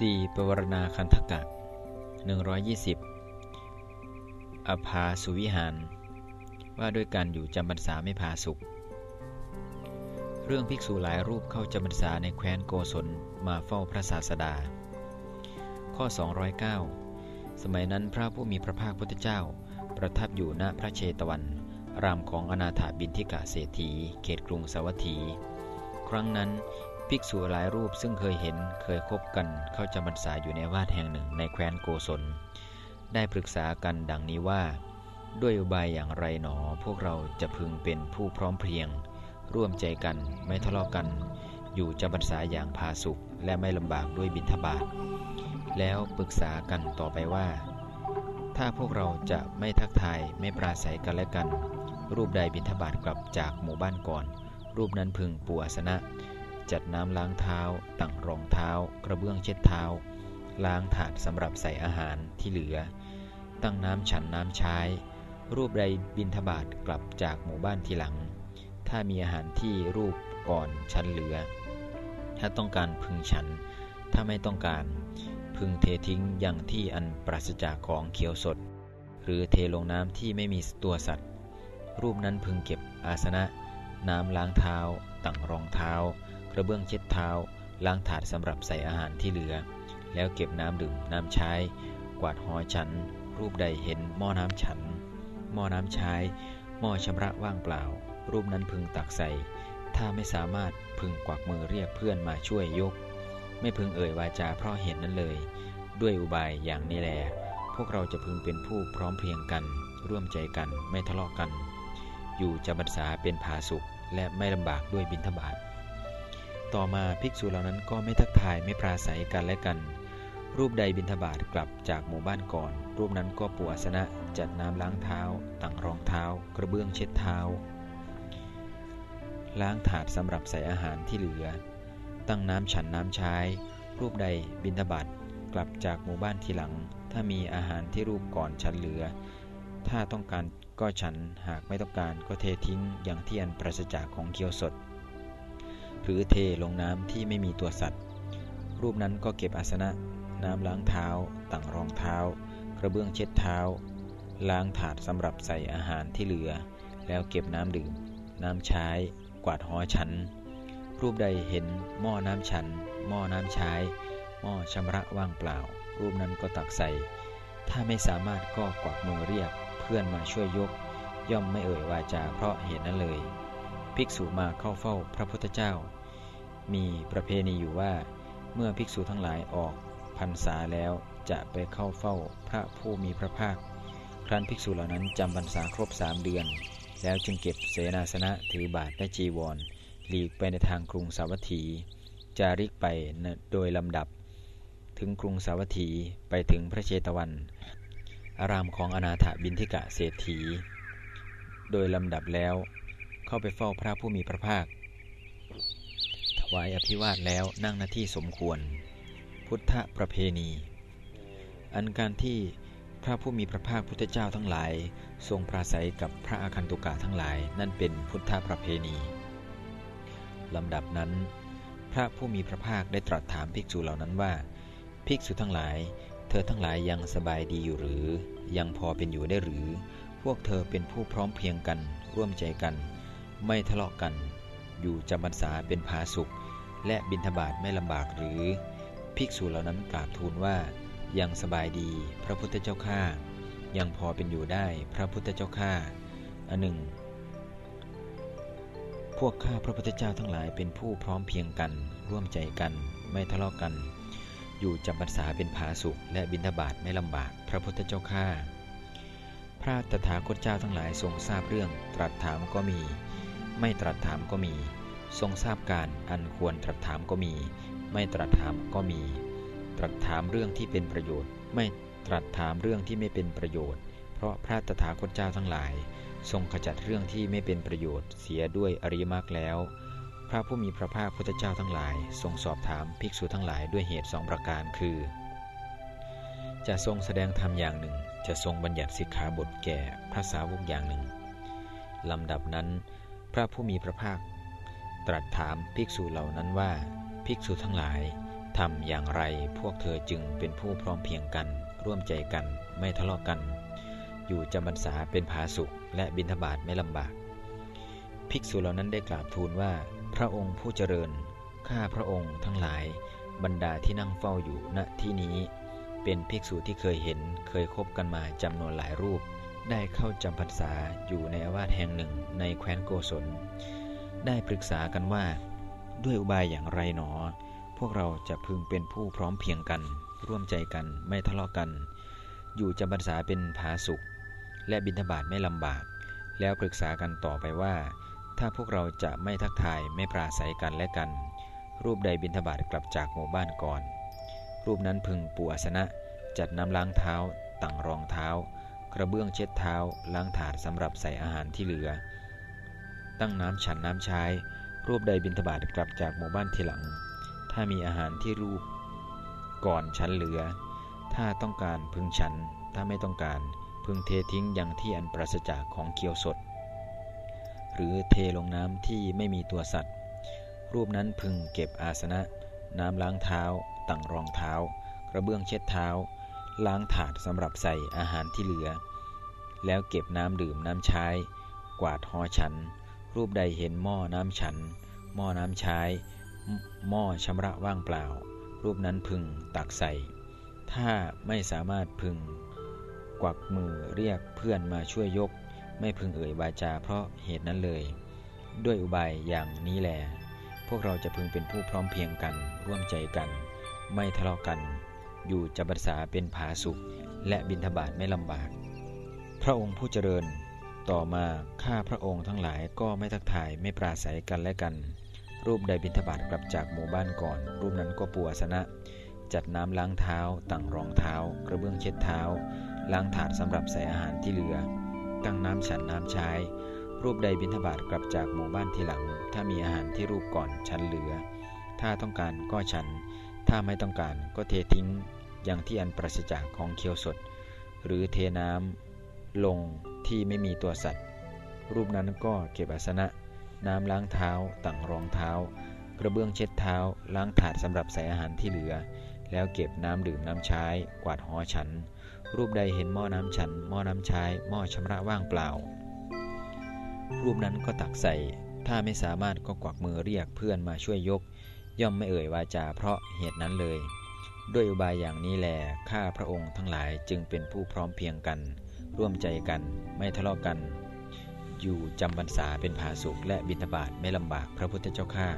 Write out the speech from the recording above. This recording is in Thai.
4. ปวารณาคันธกะ 120 อภาสุวิหาร ว่าด้วยการอยู่จำพรรษาไม่พาสุข เรื่องภิกษุหลายรูปเข้าจำพรรษาในแคว้นโกศลมาเฝ้าพระศาสดา ข้อ 209 สมัยนั้นพระผู้มีพระภาคพุทธเจ้า ประทับอยู่ณพระเชตวัน รามของอนาถาบินทิกะเศรษฐี เขตกรุงสาวัตถี ครั้งนั้น ภิกษุหลายรูปซึ่งเคยเห็นเคยคบกันเข้าจำพรรษาอยู่ในวาดแห่งหนึ่งในแคว้นโกศล ได้ปรึกษากันดังนี้ว่า ด้วยอุบายอย่างไรหนอ พวกเราจะพึงเป็นผู้พร้อมเพรียง ร่วมใจกันไม่ทะเลาะกัน อยู่จำพรรษาอย่างพาสุข และไม่ลำบากด้วยบิณฑบาตแล้วปรึกษากันต่อไปว่า ถ้าพวกเราจะไม่ทักทายไม่ปราศัยกันและกัน รูปใดบิณฑบาตกลับจากหมู่บ้านก่อน รูปนั้นพึงปูอาสนะ จัดน้ำล้างเท้าตั้งรองเท้า กระเบื้องเช็ดเท้า ล้างถาดสำหรับใส่อาหารที่เหลือ ตั้งน้ำฉันน้ำใช้ รูปใดบินทบาทกลับจากหมู่บ้านทีหลัง ถ้ามีอาหารที่รูปก่อนฉันเหลือ ถ้าต้องการพึงฉัน ถ้าไม่ต้องการพึงเททิ้งอย่างที่อันปราศจากของเคี้ยวสด หรือเทลงน้ำที่ไม่มีตัวสัตว์ รูปนั้นพึงเก็บอาสนะ น้ำล้างเท้าตั้งรองเท้า กระเบื้องเช็ดเท้า ล้างถาดสำหรับใส่อาหารที่เหลือ แล้วเก็บน้ำดื่มน้ำใช้ กวาดหอฉัน รูปใดเห็นหม้อน้ำฉัน หม้อน้ำใช้ หม้อชำระว่างเปล่า รูปนั้นพึงตักใส่ ถ้าไม่สามารถพึงกวักมือเรียกเพื่อนมาช่วยยก ไม่พึงเอ่ยวาจาเพราะเห็นนั้นเลย ด้วยอุบายอย่างนี้แหละพวกเราจะพึงเป็นผู้พร้อมเพรียงกัน ร่วมใจกันไม่ทะเลาะกัน อยู่จำพรรษาเป็นผาสุขและไม่ลำบากด้วยบิณฑบาต ต่อมาภิกษุเหล่านั้นก็ไม่ทักทายไม่ปราศัยกันและกัน รูปใดบินทบาทกลับจากหมู่บ้านก่อน รูปนั้นก็ปูอาสนะจัดน้ำล้างเท้าตั้งรองเท้า กระเบื้องเช็ดเท้า ล้างถาดสำหรับใส่อาหารที่เหลือ ตั้งน้ำฉันน้ำใช้ รูปใดบินทบาทกลับจากหมู่บ้านทีหลัง ถ้ามีอาหารที่รูปก่อนฉันเหลือ ถ้าต้องการก็ฉันหากไม่ต้องการก็เททิ้งอย่างที่อันปราศจากของเคี้ยวสด หรือเทลงน้ำที่ไม่มีตัวสัตว์ รูปนั้นก็เก็บอาสนะ น้ำล้างเท้าตั้งรองเท้า กระเบื้องเช็ดเท้า ล้างถาดสำหรับใส่อาหารที่เหลือ แล้วเก็บน้ำดื่ม น้ำใช้ กวาดหอฉัน รูปใดเห็นหม้อน้ำฉัน หม้อน้ำใช้ หม้อชำระว่างเปล่า รูปนั้นก็ตักใส่ ถ้าไม่สามารถก็กวักมือเรียก เพื่อนมาช่วยยก ย่อมไม่เอ่ยวาจาเพราะเหตุนั้นเลย ภิกษุมาเข้าเฝ้าพระพุทธเจ้า มีประเพณีอยู่ว่า เมื่อภิกษุทั้งหลายออกพรรษาแล้วจะไปเข้าเฝ้าพระผู้มีพระภาค ครั้นภิกษุเหล่านั้นจำพรรษาครบสามเดือน แล้วจึงเก็บเสนาสนะถือบาทและจีวร หลีกไปในทางกรุงสาวัตถี จาริกไปโดยลำดับ ถึงกรุงสาวัตถีไปถึงพระเชตวัน อารามของอนาถบินทิกะเศรษฐี โดยลำดับแล้ว เข้าไปเฝ้าพระผู้มีพระภาค ถวายอภิวาทแล้วนั่งหน้าที่สมควร พุทธประเพณี อันการที่พระผู้มีพระภาคพุทธเจ้าทั้งหลาย ทรงปราศัยกับพระอาคันตุกะทั้งหลาย นั่นเป็นพุทธประเพณีลำดับนั้น พระผู้มีพระภาคได้ตรัสถามภิกษุเหล่านั้นว่า ภิกษุทั้งหลาย เธอทั้งหลายยังสบายดีอยู่หรือ ยังพอเป็นอยู่ได้หรือ พวกเธอเป็นผู้พร้อมเพียงกัน ร่วมใจกัน ไม่ทะเลาะกัน อยู่จำพรรษาเป็นพาสุข และบิณฑบาตไม่ลำบากหรือ ภิกษุเหล่านั้นกราบทูลว่า ยังสบายดีพระพุทธเจ้าข้ายังพอเป็นอยู่ได้พระพุทธเจ้าข้าอันหนึ่ง พวกข้าพระพุทธเจ้าทั้งหลายเป็นผู้พร้อมเพียงกัน ร่วมใจกัน ไม่ทะเลาะกัน อยู่จำพรรษาเป็นพาสุข และบิณฑบาตไม่ลำบากพระพุทธเจ้าข้าพระตถาคตเจ้าทั้งหลายทรงทราบเรื่องตรัสถามก็มี ไม่ตรัสถามก็มี ทรงทราบการอันควรตรัสถามก็มี ไม่ตรัสถามก็มี ตรัสถามเรื่องที่เป็นประโยชน์ ไม่ตรัสถามเรื่องที่ไม่เป็นประโยชน์ เพราะพระตถาคตเจ้าทั้งหลาย ทรงขจัดเรื่องที่ไม่เป็นประโยชน์ เสียด้วยอริยมรรคแล้ว พระผู้มีพระภาคพุทธเจ้าทั้งหลาย ทรงสอบถามภิกษุทั้งหลายด้วยเหตุสองประการคือ จะทรงแสดงธรรมอย่างหนึ่ง จะทรงบัญญัติสิกขาบทแก่พระสาวกอย่างหนึ่งลำดับนั้น พระผู้มีพระภาค ตรัสถามภิกษุเหล่านั้นว่า ภิกษุทั้งหลายทำอย่างไรพวกเธอจึงเป็นผู้พร้อมเพียงกัน ร่วมใจกันไม่ทะเลาะกกัน อยู่จำพรรษาเป็นผาสุข และบิณฑบาตไม่ลำบาก ภิกษุเหล่านั้นได้กราบทูลว่า พระองค์ผู้เจริญข้าพระองค์ทั้งหลายบรรดาที่นั่งเฝ้าอยู่ณที่นี้ เป็นภิกษุที่เคยเห็นเคยคบกันมาจำนวนหลายรูป ได้เข้าจำพรรษาอยู่ในอาวาสแห่งหนึ่งในแคว้นโกศล ได้ปรึกษากันว่า ด้วยอุบายอย่างไรหนอ พวกเราจะพึงเป็นผู้พร้อมเพียงกัน ร่วมใจกันไม่ทะเลาะกัน อยู่จำพรรษาเป็นผาสุข และบิณฑบาตไม่ลำบาก แล้วปรึกษากันต่อไปว่า ถ้าพวกเราจะไม่ทักทายไม่ปราศัยกันและกัน รูปใดบิณฑบาตกลับจากหมู่บ้านก่อน รูปนั้นพึงปูอาสนะจัดน้ำล้างเท้าต่างรองเท้า กระเบื้องเช็ดเท้า ล้างถาดสำหรับใส่อาหารที่เหลือ ตั้งน้ำฉันน้ำใช้รูปใดบิณฑบาตกลับจากหมู่บ้านทีหลัง ถ้ามีอาหารที่รูปก่อนฉันเหลือ ถ้าต้องการพึงฉัน ถ้าไม่ต้องการพึงเททิ้งอยังที่อันปราศจากของเคี้ยวสด หรือเทลงน้ำที่ไม่มีตัวสัตว์ รูปนั้นพึงเก็บอาสนะ น้ำล้างเท้าตั้งรองเท้า กระเบื้องเช็ดเท้า ล้างถาดสำหรับใส่อาหารที่เหลือ แล้วเก็บน้ำดื่มน้ำใช้ กวาดหอฉัน รูปใดเห็นหม้อน้ำฉัน หม้อน้ำใช้ หม้อชำระว่างเปล่า รูปนั้นพึงตักใส่ ถ้าไม่สามารถพึง กวักมือเรียกเพื่อนมาช่วยยก ไม่พึงเอ่ยวาจาเพราะเหตุนั้นเลย ด้วยอุบายอย่างนี้แหลพวกเราจะพึงเป็นผู้พร้อมเพียงกันร่วมใจกัน ไม่ทะเลาะกัน อยู่จำพรรษาเป็นผาสุข และบิณฑบาตไม่ลำบาก พระองค์ผู้เจริญต่อมาข้าพระองค์ทั้งหลายก็ไม่ทักทายไม่ปราศัยกันและกัน รูปใดบิณฑบาตกลับจากหมู่บ้านก่อน รูปนั้นก็ปูอาสนะ จัดน้ำล้างเท้าตั้งรองเท้า กระเบื้องเช็ดเท้า ล้างถาดสำหรับใส่อาหารที่เหลือ ตั้งน้ำฉันน้ำใช้รูปใดบิณฑบาตกลับจากหมู่บ้านทีหลัง ถ้ามีอาหารที่รูปก่อนฉันเหลือ ถ้าต้องการก็ฉัน ถ้าไม่ต้องการก็เททิ้งอย่างที่อันปราศจากของเคี้ยวสด หรือเทน้ำลงที่ไม่มีตัวสัตว์ รูปนั้นก็เก็บอาสนะ น้ำล้างเท้าตั้งรองเท้า กระเบื้องเช็ดเท้า ล้างถาดสำหรับใส่อาหารที่เหลือ แล้วเก็บน้ำดื่มน้ำใช้ กวาดหอฉัน รูปใดเห็นหม้อน้ำฉัน หม้อน้ำใช้ หม้อชำระว่างเปล่า รูปนั้นก็ตักใส่ ถ้าไม่สามารถก็กวักมือเรียกเพื่อนมาช่วยยก ย่อมไม่เอ่ยวาจาเพราะเหตุนั้นเลย ด้วยอุบายอย่างนี้แลข้าพระองค์ทั้งหลายจึงเป็นผู้พร้อมเพียงกัน ร่วมใจกันไม่ทะเลาะกัน อยู่จำบรรษาเป็นผาสุกและบิณฑบาตไม่ลำบากพระพุทธเจ้าข้า